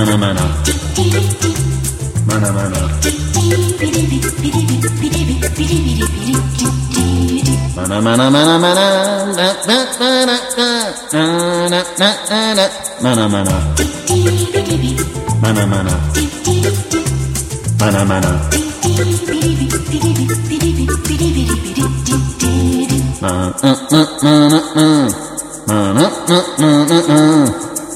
Mana mana. Mana mana. Mana mana mana mana. Mana mana. Mana mana. Mana mana. Mana mana. Ma, uh, uh, uh, uh, uh. Ma, uh, uh, uh, uh, uh.